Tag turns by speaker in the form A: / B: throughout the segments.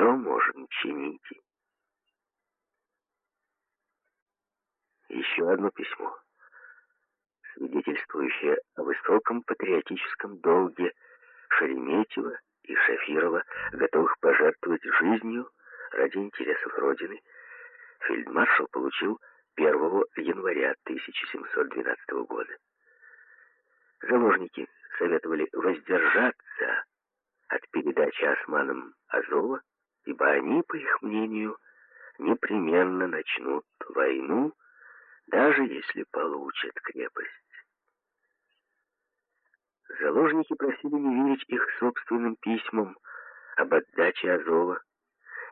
A: что можем чинить. Еще одно письмо, свидетельствующее о высоком патриотическом долге Шереметьева и Шафирова, готовых пожертвовать жизнью ради интересов Родины, фельдмаршал получил 1 января 1712 года. Заложники советовали воздержаться от передачи османам Азова, ибо они, по их мнению, непременно начнут войну, даже если получат крепость. Заложники просили не верить их собственным письмам об отдаче Азова,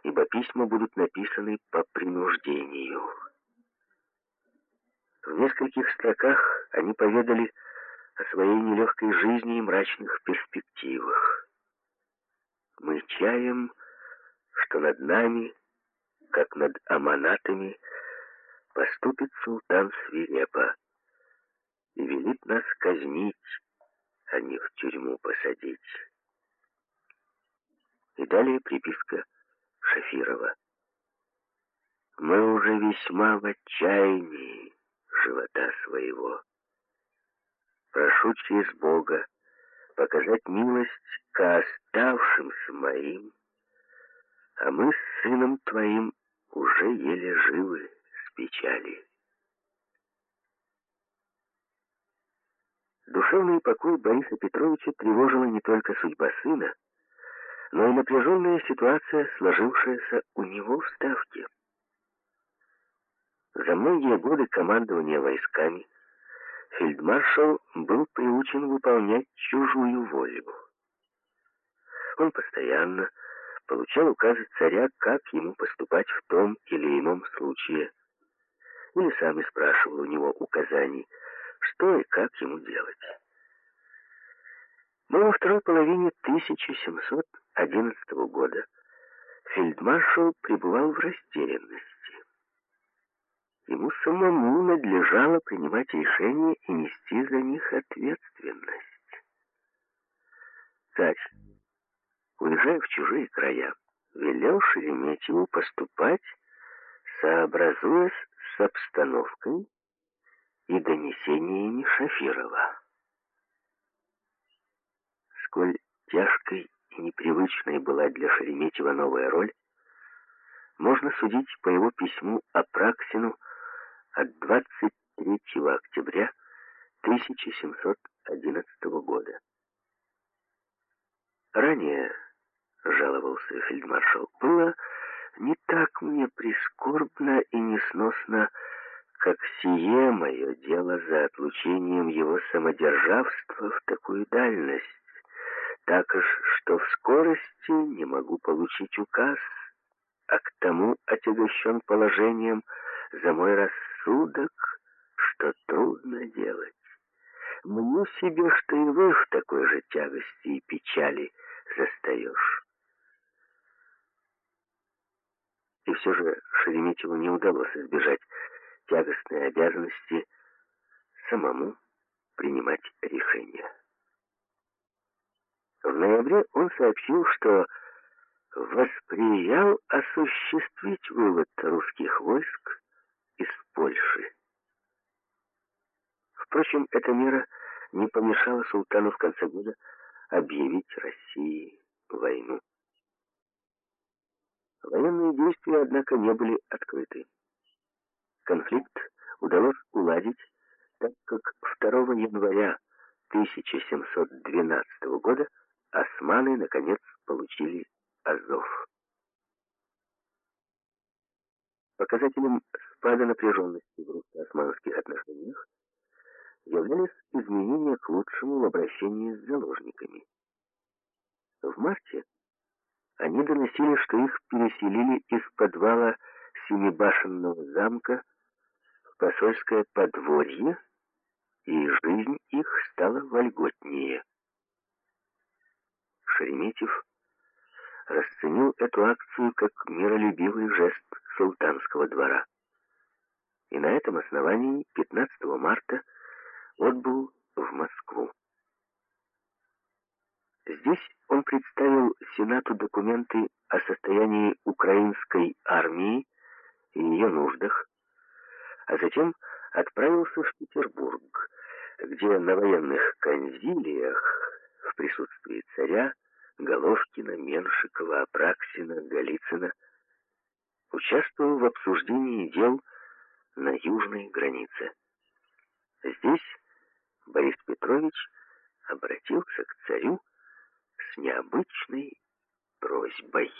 A: ибо письма будут написаны по принуждению. В нескольких строках они поведали о своей нелегкой жизни и мрачных перспективах. Мы чаем, что над нами, как над аманатами, поступит султан свирепо и велит нас казнить, а не в тюрьму посадить. И далее приписка Шафирова. Мы уже весьма в отчаянии живота своего. Прошу через Бога показать милость к оставшимся моим, а мы с сыном твоим уже еле живы с печали. Душевный покой Бориса Петровича тревожила не только судьба сына, но и напряженная ситуация, сложившаяся у него в Ставке. За многие годы командования войсками фельдмаршал был приучен выполнять чужую волю. Он постоянно получал указы царя, как ему поступать в том или ином случае, или сам и спрашивал у него указаний, что и как ему делать. Но во второй половине 1711 года фельдмаршал пребывал в растерянности. Ему самому надлежало принимать решения и нести за них ответственность. Царь, уезжая в чужие края, велел Шереметьеву поступать, сообразуясь с обстановкой и донесениями Шафирова. Сколь тяжкой и непривычной была для Шереметьева новая роль, можно судить по его письму Апраксину от 23 октября 1711 года. Ранее, жаловался фельдмаршал, было не так мне прискорбно и несносно, как сие мое дело за отлучением его самодержавства в такую дальность, так уж, что в скорости не могу получить указ, а к тому отягощен положением за мой рассудок, что трудно делать. Мню себе, что и вы в такой же тягости и печали застаешь. И все же Шереметьеву не удалось избежать тягостной обязанности самому принимать решения. В ноябре он сообщил, что восприял осуществить вывод русских войск из Польши. Впрочем, эта мера не помешала султану в конце года объявить России войну. Военные действия, однако, не были открыты. Конфликт удалось уладить, так как 2 января 1712 года османы, наконец, получили Азов. Показателем спада напряженности в русско-османских отношениях являлись изменения к лучшему в обращении с заложниками. В марте они доносили, что их переселили из подвала Семибашенного замка в посольское подворье, и жизнь их стала вольготнее. Шереметьев расценил эту акцию как миролюбивый жест султанского двора. И на этом основании 15 марта отбыл в Москву. Здесь он представил Сенату документы о состоянии украинской армии и ее нуждах, а затем отправился в Петербург, где на военных конзилиях в присутствии царя, Головкина, Меншикова, Апраксина, Голицына участвовал в обсуждении дел на южной границе. Здесь Борис Петрович обратился к царю с необычной просьбой.